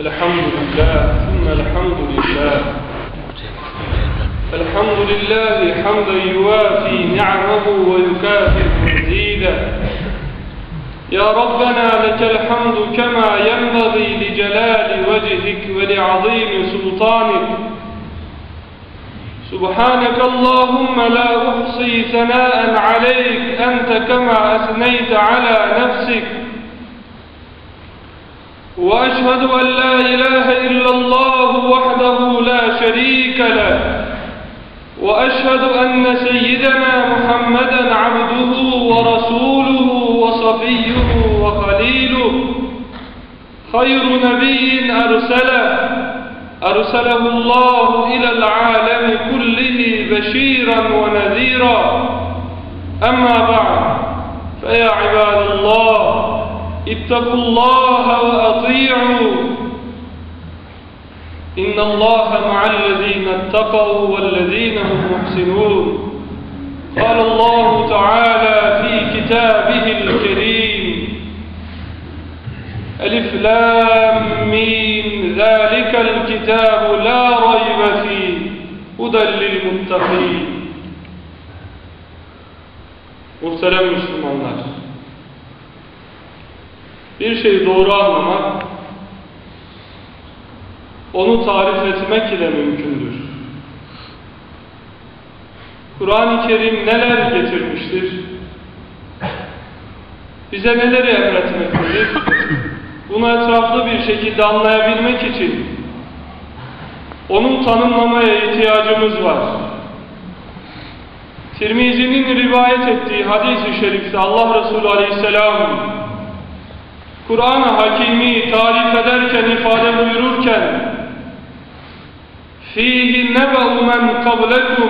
الحمد لله ثم الحمد لله الحمد لله حمدا يوافي نعمه ويكافئ مزيدا يا ربنا لك الحمد كما ينبغي لجلال وجهك ولعظيم سلطانك. سبحانك اللهم لا أحصي ثناء عليك أنت كما أثنيت على نفسك. وأشهد أن لا إله إلا الله وحده لا شريك له. وأشهد أن سيدنا محمدا عبده ورسوله وصفيه وخليله. خير نبي أرسله. أرسله الله إلى العالم كله بشيرا ونذيرا. أما بعد فيا عباد الله اتقوا الله وأطيعوا. إن الله مع الذين اتقوا والذين هم محسنون. قال الله تعالى في كتابه الكريم ألف لام ميم. ذلك الكتاب لا ريب فيه. هدى للمتقين. Muhterem Müslümanlar, bir şeyi doğru anlamak, onu tarif etmek ile mümkündür. Kur'an-ı Kerim neler getirmiştir? Bize neleri emretmektedir? Bunu etraflı bir şekilde anlayabilmek için onun tanımlamaya ihtiyacımız var. Tirmizi'nin rivayet ettiği hadis-i şerifte Allah Resulü Aleyhisselam Kur'an-ı Hakimi tarif ederken ifade buyururken فِيهِ نَبَأُ مَنْ قَبْلَكُمْ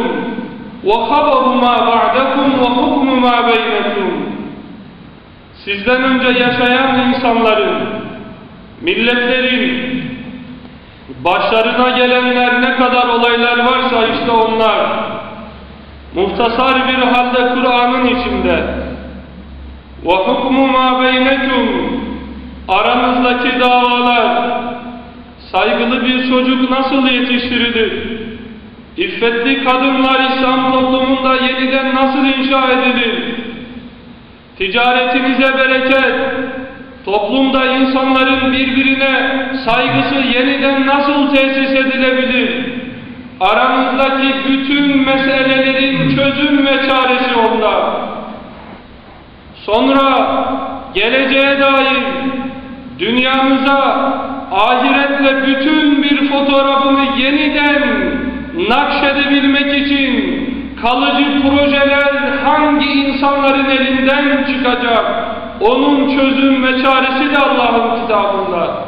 وَخَبَرُ مَا بَعْدَكُمْ وَحُكْمُ مَا بَيْنَكُمْ Sizden önce yaşayan insanların, milletlerin, başlarına gelenler ne kadar olaylar varsa işte onlar, muhtasar bir halde Kur'an'ın içinde وَحُكْمُ مَا بَيْنَكُمْ Aranızdaki davalar, saygılı bir çocuk nasıl yetiştirilir? İffetli kadınlar İslam toplumunda yeniden nasıl inşa edilir? Ticaretinize bereket, toplumda insanların birbirine saygısı yeniden nasıl tesis edilebilir? Aranızdaki bütün meselelerin çözüm ve çaresi onda. Sonra geleceğe dair dünyamıza ahiretle bütün bir fotoğrafını yeniden nakşedebilmek için kalıcı projeler hangi insanların elinden çıkacak? Onun çözüm ve çaresi de Allah'ın kitabında.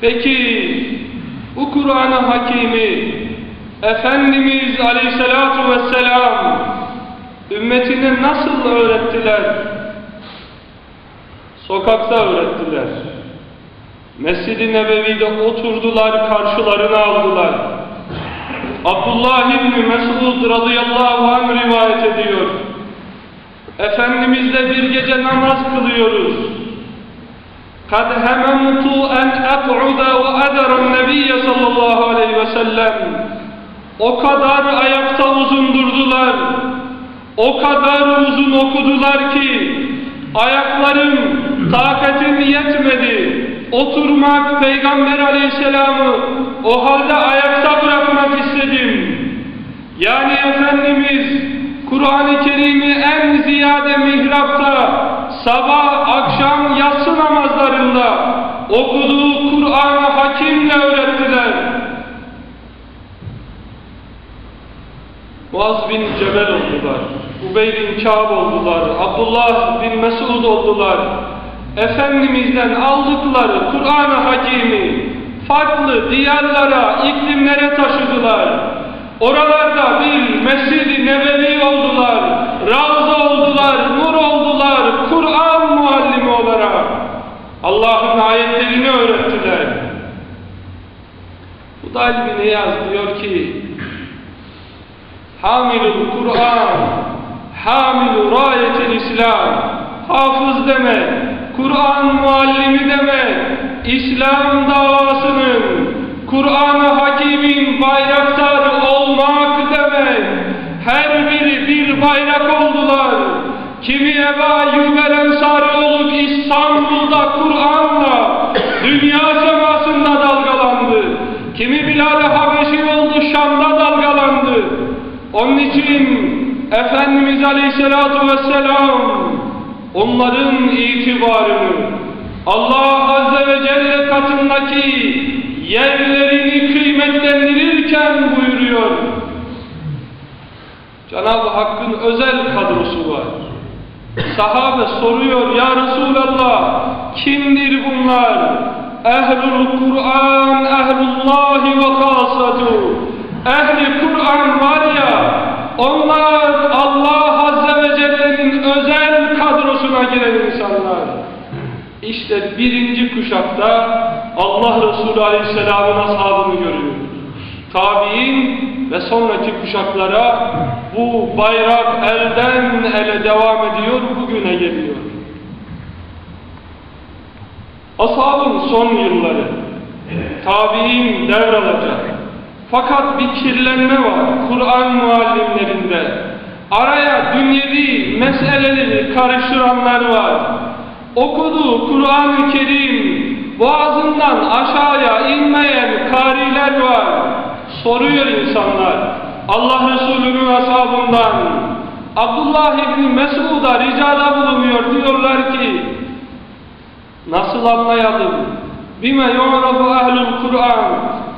Peki bu Kur'an-ı Hakimi Efendimiz Aleyhisselatu Vesselam ümmetine nasıl öğrettiler? Sokakta öğrettiler. Mescid-i Nebevi'de oturdular, karşılarına aldılar. Abdullah İbni Mesud radıyallahu anh rivayet ediyor. Efendimizle bir gece namaz kılıyoruz. قَدْ هَمَمْتُ أَنْ أَقْعُدَ وَأَدَرَ النَّبِيَّ sallallahu aleyhi ve sellem O kadar ayakta uzun durdular. O kadar uzun okudular ki ayaklarım takatim yetmedi. Oturmak Peygamber aleyhisselamı o halde ayakta bırakmak istedim. Yani Efendimiz Kur'an-ı Kerim'i en ziyade mihrapta, sabah, akşam, yatsı namazlarında okuduğu Kur'an-ı Hakim'le öğrettiler. Muaz bin Cebel oldular, Ubey bin Kâb oldular, Abdullah bin Mesud oldular. Efendimiz'den aldıkları Kur'an-ı Hakim'i farklı diyarlara, iklimlere taşıdılar. Oralarda bir Mescid-i Nebevi oldular, Ravza oldular, Nur oldular, Kur'an muallimi olarak. Allah'ın ayetlerini öğrettiler. Hudayl bin Niyaz diyor ki, Hamilul Kur'an, Hamilu rayetil İslam, hafız demek, Kur'an muallimi demek, İslam davasının, Kur'an-ı Hakim'in bayraktarı olmak demek. Her biri bir bayrak oldular. Kimi Ebu Ayyub el Ensari olup İstanbul'da Kur'an'la dünya semasında dalgalandı. Kimi Bilal-i Habeşi oldu Şam'da dalgalandı. Onun için Efendimiz Aleyhisselatü Vesselam onların itibarını Allah Azze ve Celle katındaki yerlerini kıymetlendirirken buyuruyor. Cenab-ı Hakk'ın özel kadrosu var. Sahabe soruyor ya Resulallah kimdir bunlar? Ehlul Kur'an, ehlullahi ve kasatu. Ehli Kur'an var ya onlar Allah Azze ve Celle'nin özel insanlar. İşte birinci kuşakta Allah Resulü Aleyhisselam'ın ashabını görüyoruz. Tabi'in ve sonraki kuşaklara bu bayrak elden ele devam ediyor, bugüne geliyor. Ashabın son yılları, tabi'in devralacak. Fakat bir kirlenme var Kur'an muallimlerinde. Araya dünyevi meseleleri karıştıranlar var. Okuduğu Kur'an-ı Kerim boğazından aşağıya inmeyen kariler var. Soruyor insanlar. Allah Resulü'nün ashabından Abdullah İbni Mesud'a ricada bulunuyor. Diyorlar ki nasıl anlayalım? Bime yu'rafu ehlul Kur'an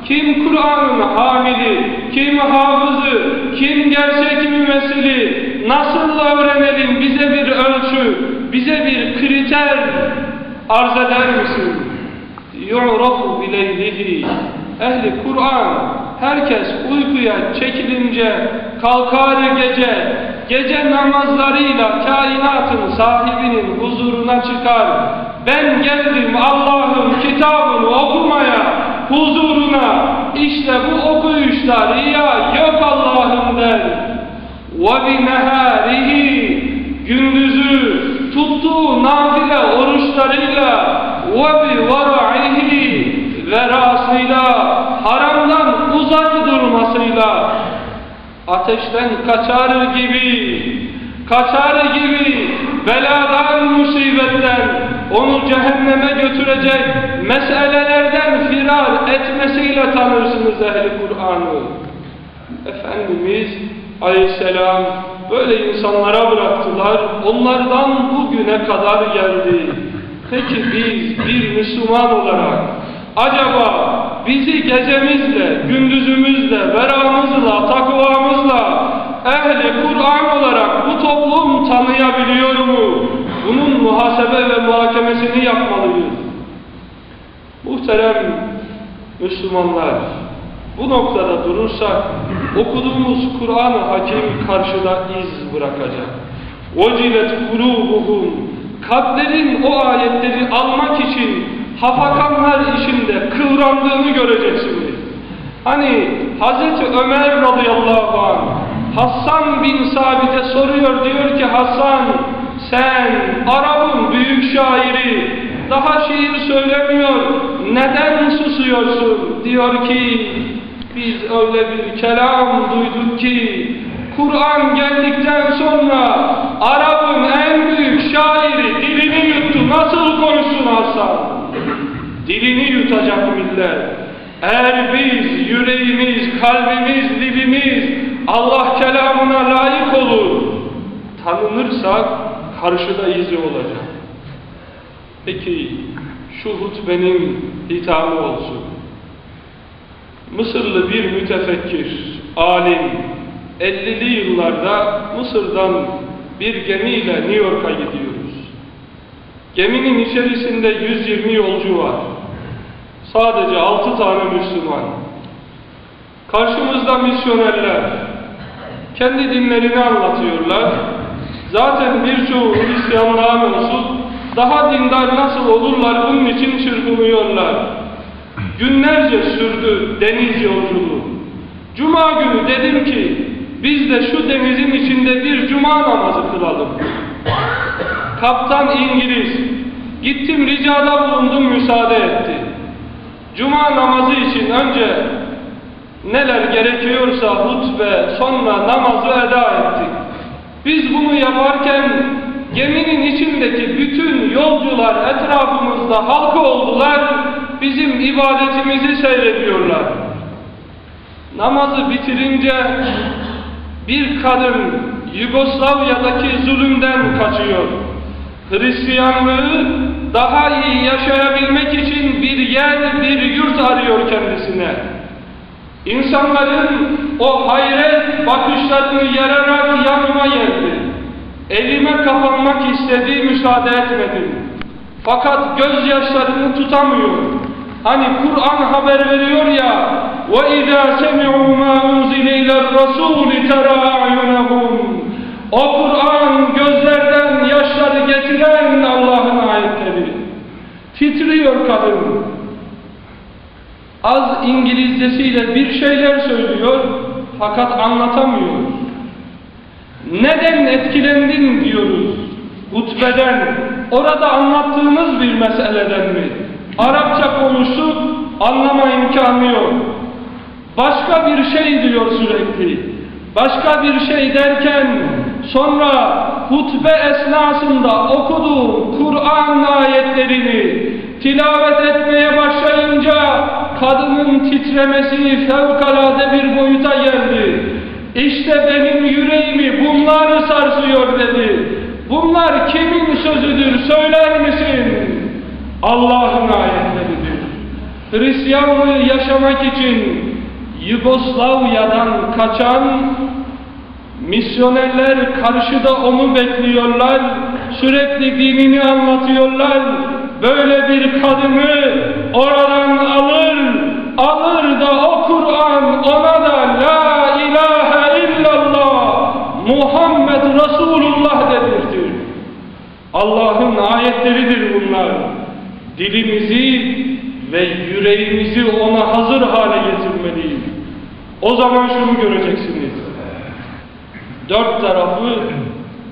kim Kur'an'ın hamili, kim hafızı, kim gerçek mümessili, nasıl öğrenelim bize bir ölçü, bize bir kriter arz eder misin? يُعْرَفُ بِلَيْلِهِ Ehli Kur'an, herkes uykuya çekilince kalkar gece, gece namazlarıyla kainatın sahibinin huzuruna çıkar. Ben geldim Allah'ın kitabını okumaya, huzuruna. İşte bu okuyuşta riya yok Allah'ım der. وَبِنَهَارِهِ Gündüzü tuttuğu nafile oruçlarıyla وَبِوَرَعِهِ Verasıyla, haramdan uzak durmasıyla ateşten kaçar gibi, kaçar gibi beladan, musibetten onu cehenneme götürecek meselelerden firar etmesiyle tanırsınız ehli Kur'an'ı. Efendimiz Aleyhisselam böyle insanlara bıraktılar, onlardan bugüne kadar geldi. Peki biz bir Müslüman olarak acaba bizi gecemizle, gündüzümüzle, veramızla, takvamızla ehli Kur'an olarak bu toplum tanıyabiliyor mu? Bunun muhasebe ve muhakemesini yapmalıyız. Muhterem Müslümanlar, bu noktada durursak okuduğumuz Kur'an-ı Hakim karşıda iz bırakacak. وَجِلَتْ قُلُوبُهُمْ Kalplerin o ayetleri almak için hafakanlar içinde kıvrandığını göreceksiniz. Hani Hazreti Ömer radıyallahu anh Hassan bin Sabit'e soruyor diyor ki Hassan sen Arap'ın büyük şairi daha şiir söylemiyor neden susuyorsun? Diyor ki biz öyle bir kelam duyduk ki Kur'an geldikten sonra Arap'ın en büyük şairi dilini yuttu. Nasıl konuşsun Hasan? Dilini yutacak millet. Eğer biz yüreğimiz kalbimiz dilimiz Allah kelamına layık olur tanınırsak karşıda izi olacak. Peki şu hutbenin hitamı olsun. Mısırlı bir mütefekkir, alim, 50'li yıllarda Mısır'dan bir gemiyle New York'a gidiyoruz. Geminin içerisinde 120 yolcu var. Sadece 6 tane Müslüman. Karşımızda misyonerler. Kendi dinlerini anlatıyorlar. Zaten birçoğu Hristiyanlığa mensup, daha dindar nasıl olurlar bunun için çırpınıyorlar. Günlerce sürdü deniz yolculuğu. Cuma günü dedim ki, biz de şu denizin içinde bir cuma namazı kılalım. Kaptan İngiliz, Gittim ricada bulundum müsaade etti. Cuma namazı için önce neler gerekiyorsa hutbe sonra namazı eda ettik. Biz bunu yaparken geminin içindeki bütün yolcular etrafımızda halka oldular, bizim ibadetimizi seyrediyorlar. Namazı bitirince bir kadın Yugoslavya'daki zulümden kaçıyor. Hristiyanlığı daha iyi yaşayabilmek için bir yer, bir yurt arıyor kendisine. İnsanların o hayret bakışlarını yararak yanıma geldi. Elime kapanmak istedi, müsaade etmedim. Fakat gözyaşlarını tutamıyor. Hani Kur'an haber veriyor ya وَاِذَا سَمِعُوا مَا اُنْزِلَ اِلَى الرَّسُولِ تَرَى اَعْيُنَهُمْ O Kur'an gözlerden yaşları getiren Allah'ın ayetleri. Titriyor kadın. Az İngilizcesiyle bir şeyler söylüyor fakat anlatamıyor. Neden etkilendin diyoruz hutbeden, orada anlattığımız bir meseleden mi? Arapça konuşup anlama imkanı yok. Başka bir şey diyor sürekli. Başka bir şey derken sonra hutbe esnasında okuduğu Kur'an ayetlerini tilavet etmeye başlayınca kadının titremesi fevkalade bir boyuta geldi. İşte benim yüreğimi bunlar sarsıyor dedi. Bunlar kimin sözüdür söyler misin? Allah'ın ayetleridir. Hristiyanlığı yaşamak için Yugoslavya'dan kaçan misyonerler karşıda onu bekliyorlar. Sürekli dinini anlatıyorlar. Böyle bir kadını oradan alır, alır da o Kur'an ona da La ilahe illallah Muhammed Resulullah dedirtir. Allah'ın ayetleridir bunlar. Dilimizi ve yüreğimizi ona hazır hale getirmeliyiz. O zaman şunu göreceksiniz. Dört tarafı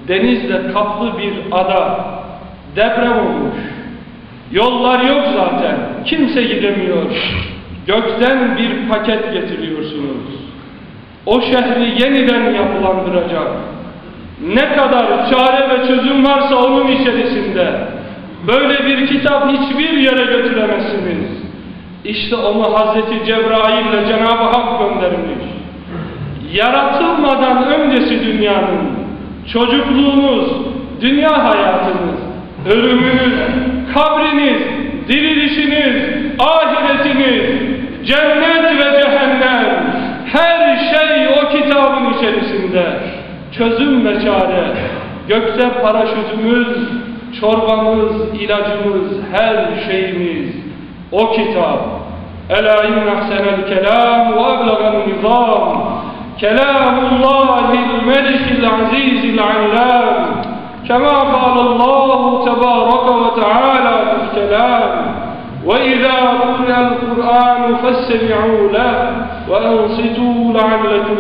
denizle kaplı bir ada. Deprem olmuş. Yollar yok zaten. Kimse gidemiyor. Gökten bir paket getiriyorsunuz. O şehri yeniden yapılandıracak. Ne kadar çare ve çözüm varsa onun içerisinde. Böyle bir kitap hiçbir yere götüremezsiniz. İşte onu Hazreti Cebrail ile Cenab-ı Hak göndermiş. Yaratılmadan öncesi dünyanın, çocukluğunuz, dünya hayatınız, ölümünüz, kabriniz, dirilişiniz, ahiretiniz, cennet ve cehennem, her şey o kitabın içerisinde. Çözüm ve çare, gökte paraşütümüz, çorbamız, ilacımız, her şeyimiz o kitap. Ela inne ahsenel kelam ve eblegan nizam. Kelamullahil melikil azizil allam. كما قال الله تبارك وتعالى في الكلام وإذا قرأ القرآن فاستمعوا له وأنصتوا لعلكم